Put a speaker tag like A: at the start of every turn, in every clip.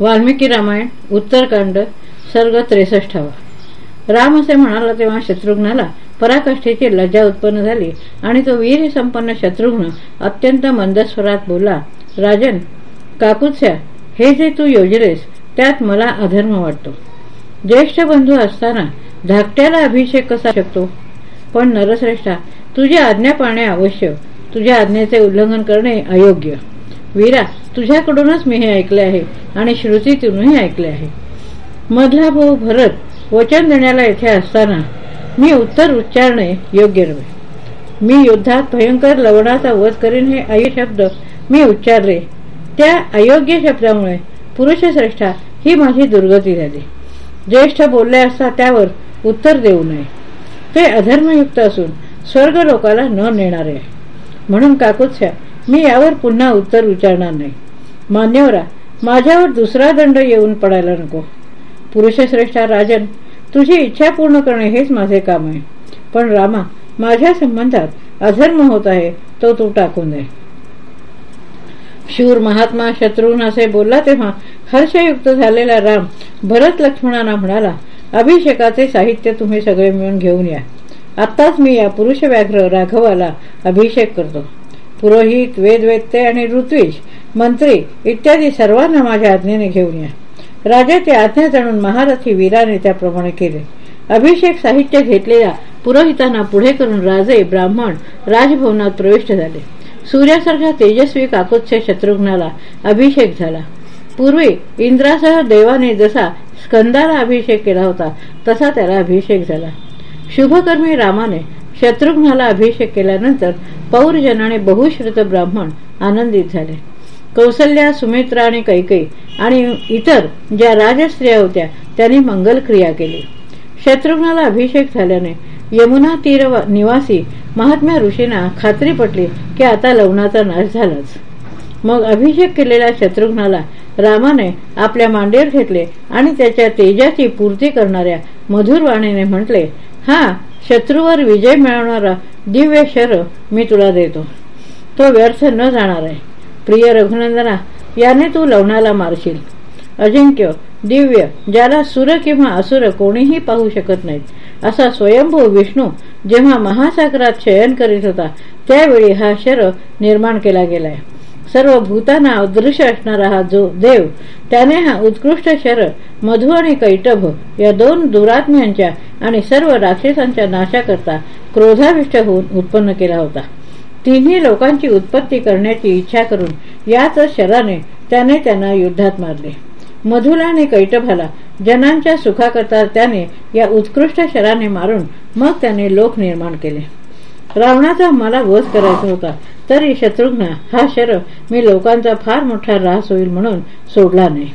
A: वाल्मिकी रामायण उत्तरकांड सर्ग त्रेसष्टावा राम असे म्हणाला तेव्हा शत्रुघ्नाला पराकाष्ठेची लज्जा उत्पन्न झाली आणि तो वीर संपन्न शत्रुघ्न अत्यंत मंदस्वरात बोलला राजन काकुत्स्या हे जे तू योजलेस त्यात मला अधर्म वाटतो. ज्येष्ठ बंधू असताना धाकट्याला अभिषेक कसा शकतो? पण नरश्रेष्ठा तुझी आज्ञा पाळणे आवश्यक तुझ्या आज्ञेचे उल्लंघन करणे अयोग्य. वीरा तुझ्याकडूनच मी हे ऐकले आहे आणि श्रुतीतूनही ऐकले आहे. मधला भाऊ भरत वचन देण्याला येथे असताना मी उत्तर उच्चारणे योग्य नव्हे. मी युद्धात भयंकर लवणाचा वध करीन हे आई शब्द मी उच्चारले. त्या अयोग्य शब्दामुळे पुरुषश्रेष्ठा ही माझी दुर्गती झाली. ज्येष्ठ बोलले असता त्यावर उत्तर देऊ नये. ते अधर्मयुक्त असून स्वर्ग लोकाला न नेणारे आहे. म्हणून काकुत्स्या मी यावर पुन्हा उत्तर विचारणार नाही. मान्यवरा माझ्यावर दुसरा दंड येऊन पडायला नको. पुरुषश्रेष्ठा राजन तुझी इच्छा पूर्ण करणे हेच माझे काम आहे. पण रामा माझ्या संबंधात अधर्म होत आहे तो तू टाकून दे. शूर महात्मा शत्रून असे बोलला तेव्हा हर्षयुक्त झालेला राम भरत लक्ष्मणांना म्हणाला अभिषेकाचे साहित्य तुम्ही सगळे मिळून घेऊन या. आत्ताच मी या पुरुष व्याघ्र राघवाला अभिषेक करतो. पुरोहित वेदवेत्ते आणि ऋत्विज मंत्री इत्यादी सर्वांना माझ्या आज्ञेने घेऊन या. राजा ते आज्ञा जाणून महारथी वीराने त्याप्रमाणे केले. अभिषेक साहित्य घेतलेल्या पुरोहितांना पुढे करून राजे ब्राह्मण राजभवनात प्रविष्ट झाले. सूर्यासारख्या तेजस्वी काकोत्स्य शत्रुघ्नाला अभिषेक झाला. पूर्वी इंद्रासह देवाने जसा स्कंदाला अभिषेक केला होता तसा त्याला अभिषेक झाला. शुभकर्मी रामाने शत्रुघ्नाला अभिषेक केल्यानंतर पौरजन आणि बहुश्रुत ब्राह्मण आनंदित झाले. कौसल्या सुमित्रा आणि कैकई आणि इतर ज्या राजस्त्रिया होत्या त्यांनी मंगलक्रिया केली. शत्रुघ्नाला अभिषेक झाल्याने यमुना तीर निवासी महात्म्या ऋषींना खात्री पटली की आता लवणाचा नाश झालाच. मग अभिषेक केलेल्या शत्रुघ्नाला रामाने आपल्या मांडीवर घेतले आणि त्याच्या तेजाची पूर्ती करणाऱ्या मधुरवाणीने म्हटले हा शत्रूवर विजय मिळवणारा दिव्य शर मी तुला देतो. तो व्यर्थ न जाणार आहे. प्रिय रघुनंदना याने तू लवणाला मारशील. अजिंक्य दिव्य ज्याला सुर किंवा असुर कोणीही पाहू शकत नाहीत. असा स्वयंभू विष्णू जेव्हा महासागरात शयन करीत होता त्यावेळी हा शर निर्माण केला गेलाय. सर्व भूतांना अदृश्य असणारा हा जो देव त्याने हा उत्कृष्ट शर मधु आणि कैटभ या दोन दुरात्म्यांच्या आणि सर्व राक्षसांच्या नाशाकरता क्रोधाविष्ट होऊन उत्पन्न केला होता. तिन्ही लोकांची उत्पत्ती करण्याची इच्छा करून याच शराने त्याने त्यांना युद्धात मारले. मधुला आणि कैटभाला जनांच्या सुखाकरता त्याने या उत्कृष्ट शराने मारून मग त्याने लोक निर्माण केले. रावणाचा मला वध करायचा होता तरी शत्रुघ्न हा शर मी लोकांचा फार मोठा रास होईल म्हणून सोडला नाही.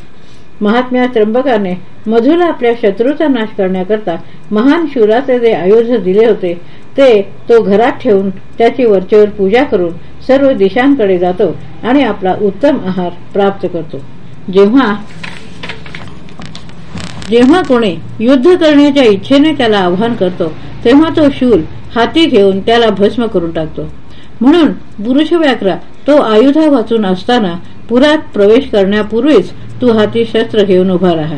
A: महात्म्या त्र्यंबकाने मधुला आपल्या शत्रूचा नाश करण्याकरता महान शूराचे जे आयुध दिले होते ते तो घरात ठेवून त्याची वरचेवर पूजा करून सर्व दिशांकडे जातो आणि आपला उत्तम आहार प्राप्त करतो. जेव्हा जेव्हा कोणी युद्ध करण्याच्या इच्छेने त्याला आव्हान करतो तेव्हा तो शूल हाती घेऊन त्याला भस्म करून टाकतो. म्हणून पुरुष व्याकरा तो आयुधा वाचून असताना पुरात प्रवेश करण्यापूर्वीच तू हाती शस्त्र घेऊन उभा राहा.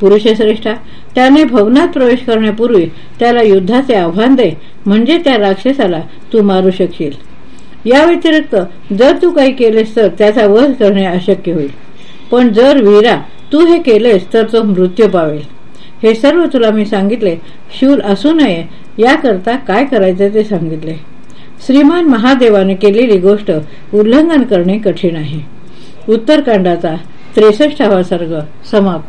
A: पुरुषश्रेष्ठा त्याने भवनात प्रवेश करण्यापूर्वी त्याला युद्धाचे आव्हान दे म्हणजे त्या राक्षसाला तू मारू शकशील. या व्यतिरिक्त जर तू काही केलेस तर त्याचा वध करणे अशक्य होईल. पण जर वीरा तू हे केलेस तर तो मृत्यू पावेल. हे सर्व तुला मी सांगितले. शूल असू नये. याकरता काय करायचे ते सांगितले. श्रीमान महादेवाने केलेली गोष्ट उल्लंघन करणे कठीण आहे. उत्तरकांडाचा त्रेसष्टावा सर्ग समाप्त.